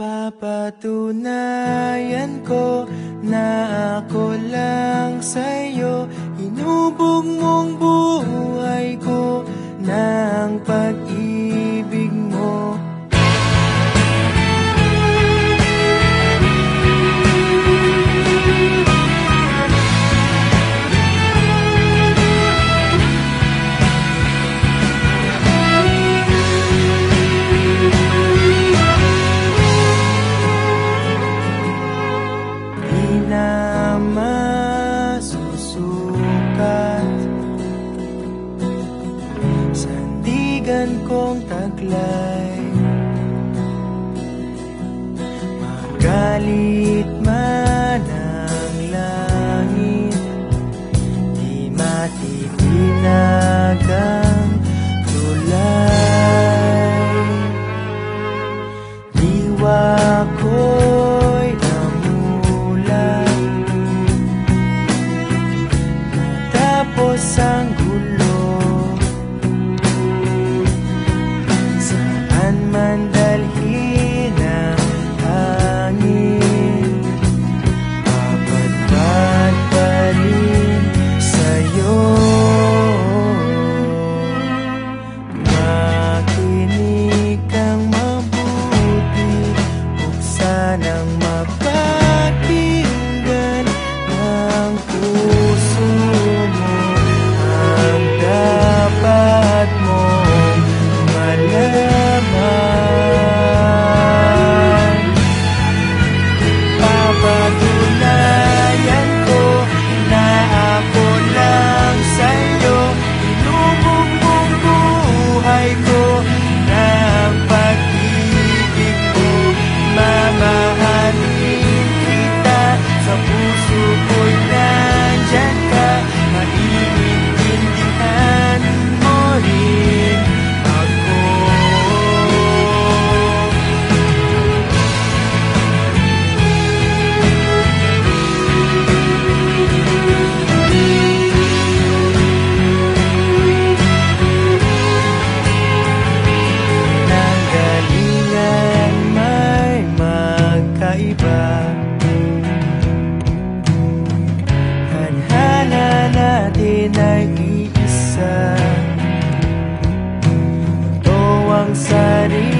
Papatunayan ko na ako lang sa'yo. Love. nag-iisa Ito ang sarili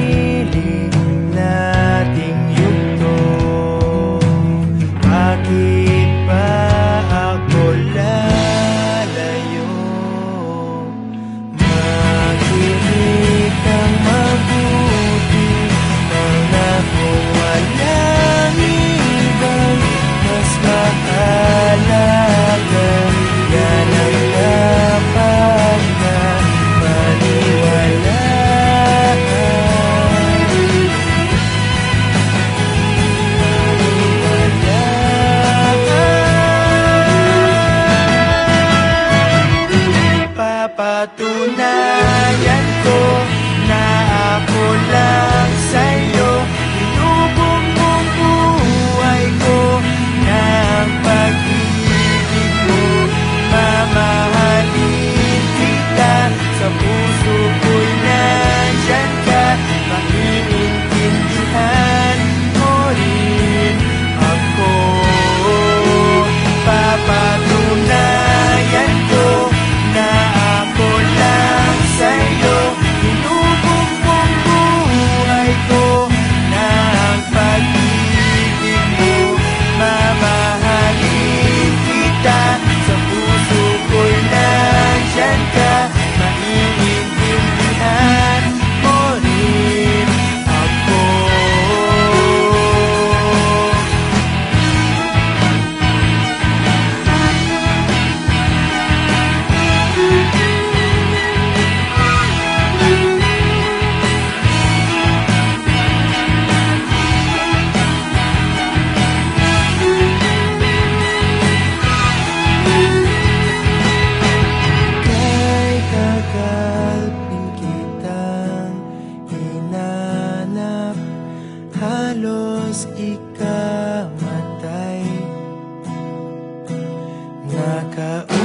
Yeah.